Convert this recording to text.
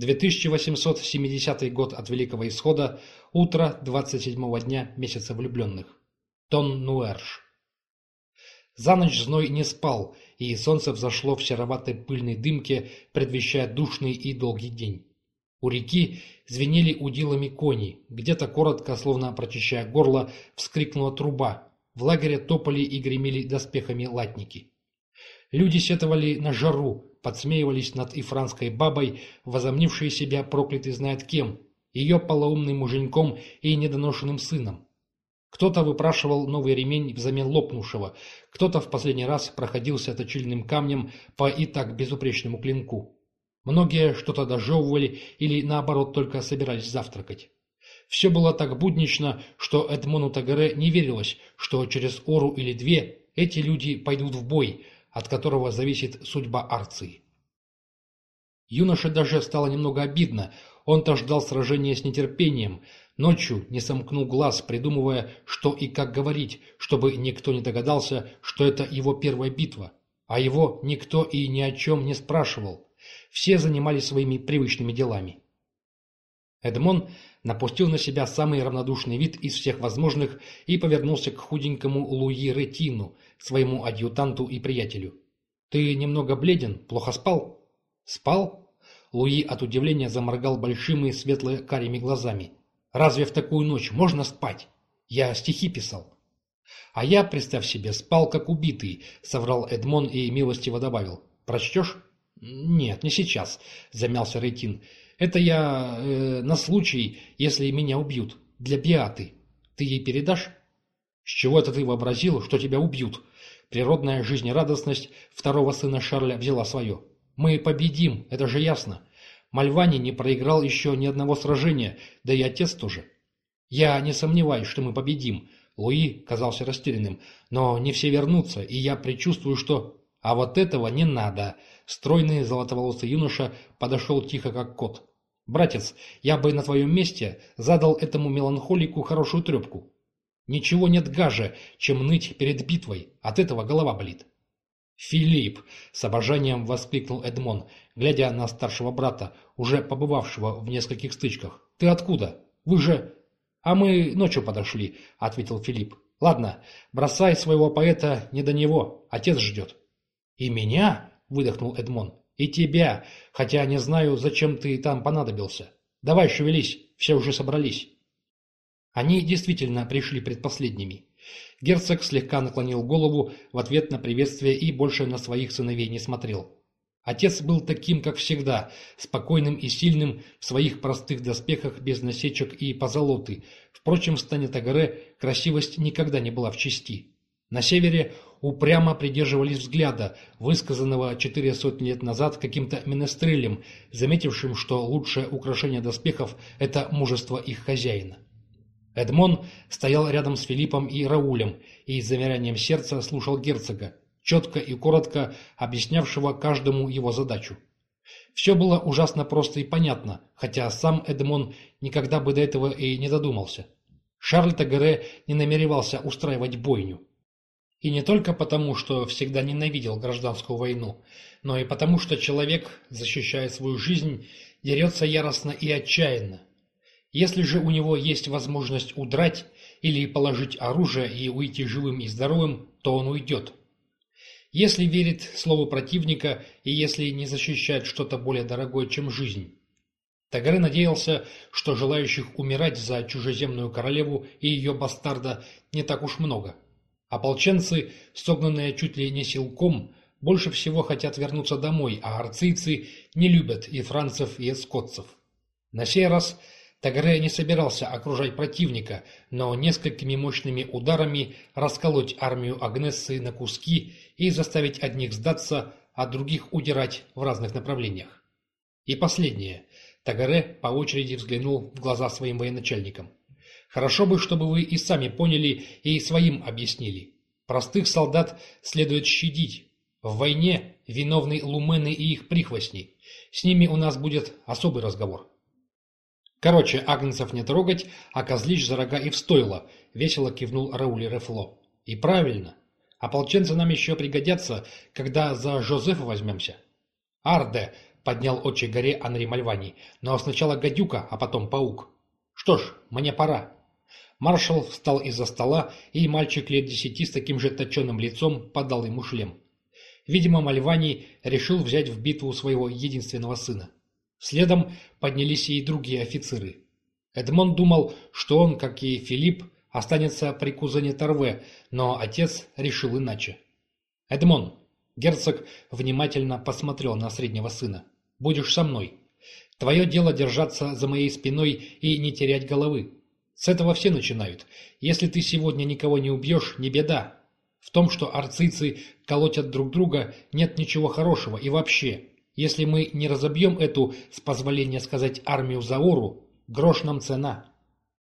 2870 год от Великого Исхода, утро 27-го дня месяца влюбленных. Тон Нуэрш. За ночь зной не спал, и солнце взошло в сероватой пыльной дымке, предвещая душный и долгий день. У реки звенели удилами кони, где-то коротко, словно прочищая горло, вскрикнула труба. В лагере топали и гремели доспехами латники. Люди сетовали на жару, подсмеивались над ифранской бабой, возомнившей себя проклятый знает кем, ее полоумным муженьком и недоношенным сыном. Кто-то выпрашивал новый ремень взамен лопнувшего, кто-то в последний раз проходился точильным камнем по и так безупречному клинку. Многие что-то дожевывали или, наоборот, только собирались завтракать. Все было так буднично, что Эдмону Тагаре не верилось, что через ору или две эти люди пойдут в бой, от которого зависит судьба Арции. Юноше даже стало немного обидно, он-то ждал сражения с нетерпением, ночью не сомкнул глаз, придумывая, что и как говорить, чтобы никто не догадался, что это его первая битва, а его никто и ни о чем не спрашивал. Все занимались своими привычными делами. Эдмон напустил на себя самый равнодушный вид из всех возможных и повернулся к худенькому Луи Ретину, своему адъютанту и приятелю. «Ты немного бледен? Плохо спал?» «Спал?» Луи от удивления заморгал большими светло-карими глазами. «Разве в такую ночь можно спать? Я стихи писал». «А я, представь себе, спал как убитый», — соврал Эдмон и милостиво добавил. «Прочтешь?» «Нет, не сейчас», — замялся Рейтин. «Это я э, на случай, если меня убьют. Для Биаты. Ты ей передашь?» «С чего это ты вообразил, что тебя убьют?» Природная жизнерадостность второго сына Шарля взяла свое. «Мы победим, это же ясно. Мальвани не проиграл еще ни одного сражения, да и отец тоже. Я не сомневаюсь, что мы победим». Луи казался растерянным. «Но не все вернутся, и я предчувствую, что...» «А вот этого не надо!» Стройный золотоволосый юноша подошел тихо, как кот. «Братец, я бы на твоем месте задал этому меланхолику хорошую трепку. Ничего нет гаже, чем ныть перед битвой. От этого голова болит. «Филипп!» — с обожанием воскликнул Эдмон, глядя на старшего брата, уже побывавшего в нескольких стычках. «Ты откуда? Вы же...» «А мы ночью подошли», — ответил Филипп. «Ладно, бросай своего поэта не до него, отец ждет». «И меня?» — выдохнул Эдмон. «И тебя, хотя не знаю, зачем ты там понадобился. Давай шевелись, все уже собрались». Они действительно пришли предпоследними. Герцог слегка наклонил голову в ответ на приветствие и больше на своих сыновей не смотрел. Отец был таким, как всегда, спокойным и сильным в своих простых доспехах без насечек и позолоты. Впрочем, в стане Тагаре красивость никогда не была в чести. На севере упрямо придерживались взгляда, высказанного четыре сотни лет назад каким-то менестрелем, заметившим, что лучшее украшение доспехов – это мужество их хозяина. Эдмон стоял рядом с Филиппом и Раулем и с замиранием сердца слушал герцога, четко и коротко объяснявшего каждому его задачу. Все было ужасно просто и понятно, хотя сам Эдмон никогда бы до этого и не додумался. Шарль Тагере не намеревался устраивать бойню. И не только потому, что всегда ненавидел гражданскую войну, но и потому, что человек, защищая свою жизнь, дерется яростно и отчаянно, если же у него есть возможность удрать или положить оружие и уйти живым и здоровым, то он уйдет. Если верит слову противника и если не защищает что-то более дорогое, чем жизнь. Тагаре надеялся, что желающих умирать за чужеземную королеву и ее бастарда не так уж много. Ополченцы, согнанные чуть ли не силком, больше всего хотят вернуться домой, а арцийцы не любят и францев, и скотцев. На сей раз Тагре не собирался окружать противника, но несколькими мощными ударами расколоть армию Агнессы на куски и заставить одних сдаться, а других удирать в разных направлениях. И последнее. Тагаре по очереди взглянул в глаза своим военачальникам. Хорошо бы, чтобы вы и сами поняли и своим объяснили. Простых солдат следует щадить. В войне виновны лумены и их прихвостни. С ними у нас будет особый разговор. Короче, агнцев не трогать, а козлищ за рога и в весело кивнул Раули Рефло. И правильно. Ополченцы нам еще пригодятся, когда за Жозефа возьмемся. Арде, поднял очи горе Анри Мальвани. «Но сначала гадюка, а потом паук. Что ж, мне пора». Маршал встал из-за стола, и мальчик лет десяти с таким же точеным лицом подал ему шлем. Видимо, Мальвани решил взять в битву своего единственного сына. Следом поднялись и другие офицеры. Эдмон думал, что он, как и Филипп, останется при кузене Торве, но отец решил иначе. «Эдмон!» Герцог внимательно посмотрел на среднего сына. «Будешь со мной. Твое дело держаться за моей спиной и не терять головы. С этого все начинают. Если ты сегодня никого не убьешь, не беда. В том, что арцийцы колотят друг друга, нет ничего хорошего. И вообще, если мы не разобьем эту, с позволения сказать, армию Заору, грош нам цена.